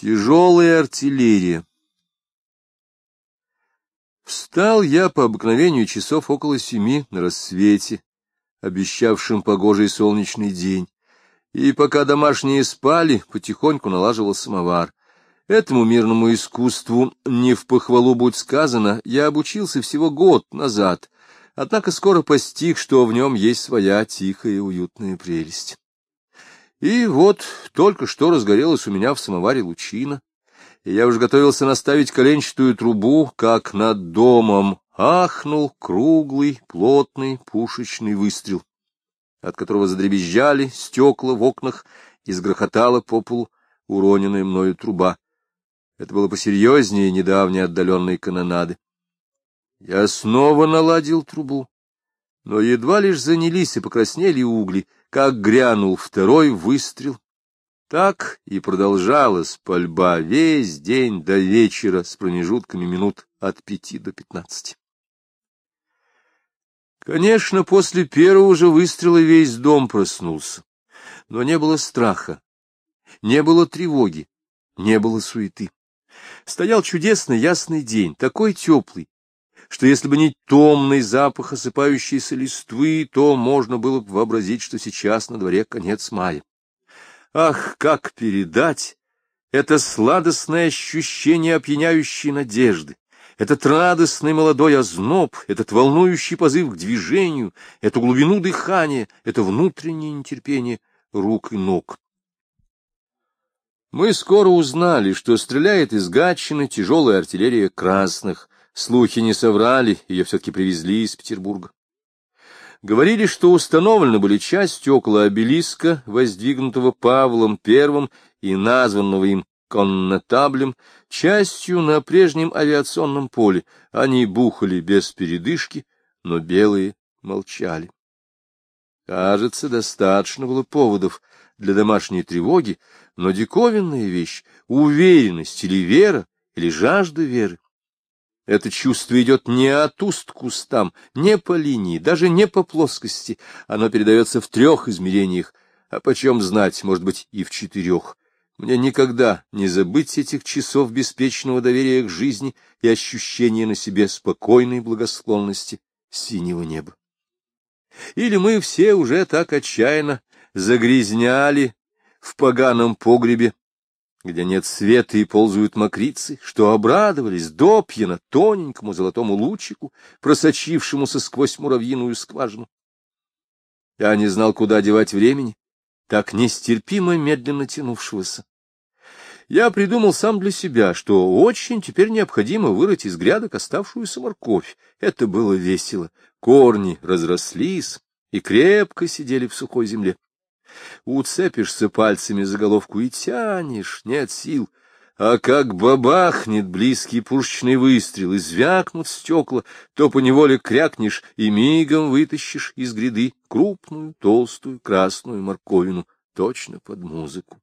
Тяжелая артиллерия. Встал я по обыкновению часов около семи на рассвете, обещавшим погожий солнечный день, и пока домашние спали, потихоньку налаживал самовар. Этому мирному искусству, не в похвалу будь сказано, я обучился всего год назад, однако скоро постиг, что в нем есть своя тихая и уютная прелесть. И вот только что разгорелась у меня в самоваре лучина, и я уже готовился наставить коленчатую трубу, как над домом ахнул круглый, плотный пушечный выстрел, от которого задребезжали стекла в окнах и сгрохотала по полу уроненная мною труба. Это было посерьезнее недавней отдаленной канонады. Я снова наладил трубу, но едва лишь занялись и покраснели угли, как грянул второй выстрел. Так и продолжалась пальба весь день до вечера с промежутками минут от пяти до пятнадцати. Конечно, после первого же выстрела весь дом проснулся, но не было страха, не было тревоги, не было суеты. Стоял чудесный ясный день, такой теплый, что если бы не томный запах осыпающейся листвы, то можно было бы вообразить, что сейчас на дворе конец мая. Ах, как передать это сладостное ощущение опьяняющей надежды, этот радостный молодой озноб, этот волнующий позыв к движению, эту глубину дыхания, это внутреннее нетерпение рук и ног. Мы скоро узнали, что стреляет из Гатчины тяжелая артиллерия красных, Слухи не соврали, ее все-таки привезли из Петербурга. Говорили, что установлены были части около обелиска, воздвигнутого Павлом I и названного им коннотаблем, частью на прежнем авиационном поле. Они бухали без передышки, но белые молчали. Кажется, достаточно было поводов для домашней тревоги, но диковинная вещь — уверенность или вера, или жажда веры. Это чувство идет не от уст к устам, не по линии, даже не по плоскости. Оно передается в трех измерениях, а почем знать, может быть, и в четырех. Мне никогда не забыть этих часов беспечного доверия к жизни и ощущения на себе спокойной благосклонности синего неба. Или мы все уже так отчаянно загрязняли в поганом погребе где нет света и ползают мокрицы, что обрадовались допьяно тоненькому золотому лучику, просочившемуся сквозь муравьиную скважину. Я не знал, куда девать времени, так нестерпимо медленно тянувшегося. Я придумал сам для себя, что очень теперь необходимо вырыть из грядок оставшуюся морковь. Это было весело. Корни разрослись и крепко сидели в сухой земле. Уцепишься пальцами за головку и тянешь, нет сил. А как бабахнет близкий пушечный выстрел и звякнут стекла, то поневоле крякнешь и мигом вытащишь из гряды крупную, толстую, красную морковину, точно под музыку.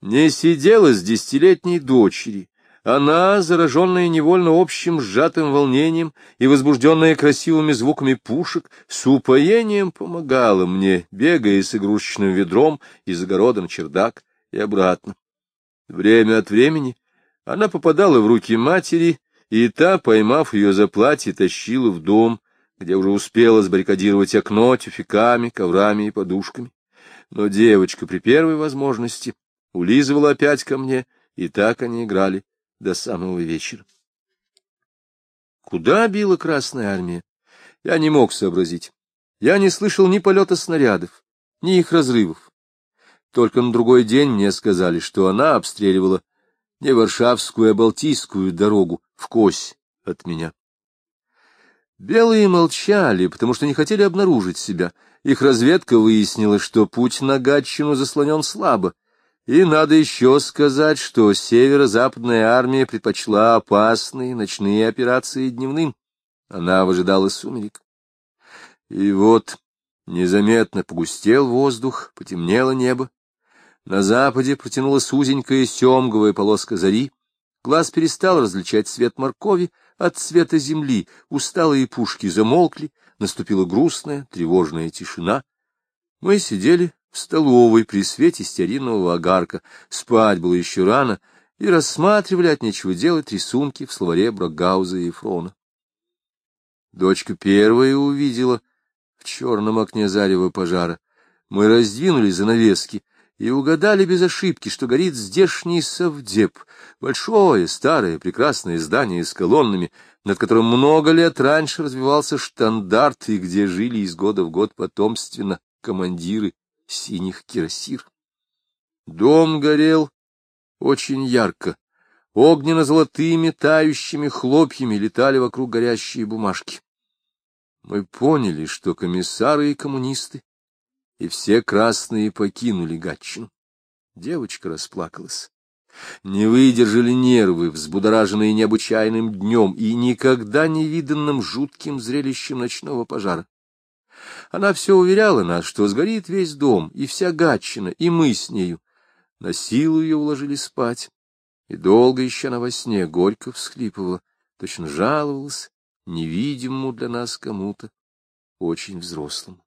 Не сидела с десятилетней дочери, она, зараженная невольно общим сжатым волнением и возбужденная красивыми звуками пушек, с упоением помогала мне, бегая с игрушечным ведром из огорода на чердак и обратно. Время от времени она попадала в руки матери, и та, поймав ее за платье, тащила в дом, где уже успела сбаррикадировать окно тюфяками, коврами и подушками. Но девочка при первой возможности улизывала опять ко мне, и так они играли до самого вечера. Куда била Красная Армия? Я не мог сообразить. Я не слышал ни полета снарядов, ни их разрывов. Только на другой день мне сказали, что она обстреливала не Варшавскую, а Балтийскую дорогу в Кось от меня. Белые молчали, потому что не хотели обнаружить себя. Их разведка выяснила, что путь на Гатчину заслонен слабо, и надо еще сказать, что северо-западная армия предпочла опасные ночные операции дневным. Она выжидала сумерек. И вот незаметно погустел воздух, потемнело небо. На западе протянулась узенькая семговая полоска зари. Глаз перестал различать цвет моркови от цвета земли. Усталые пушки замолкли, наступила грустная, тревожная тишина. Мы сидели в столовой при свете стеринного огарка. Спать было еще рано, и рассматривали от нечего делать рисунки в словаре Брагауза и Фрона. Дочка первая увидела в черном окне зарево пожара. Мы раздвинули занавески и угадали без ошибки, что горит здешний совдеп, большое, старое, прекрасное здание с колоннами, над которым много лет раньше развивался штандарт, и где жили из года в год потомственно командиры синих кирасир. Дом горел очень ярко. Огненно-золотыми тающими хлопьями летали вокруг горящие бумажки. Мы поняли, что комиссары и коммунисты, и все красные покинули Гатчину. Девочка расплакалась. Не выдержали нервы, взбудораженные необычайным днем и никогда не виданным жутким зрелищем ночного пожара. Она все уверяла нас, что сгорит весь дом, и вся Гатчина, и мы с нею. На силу ее уложили спать, и долго еще на во сне горько всхлипывала, точно жаловалась невидимому для нас кому-то, очень взрослому.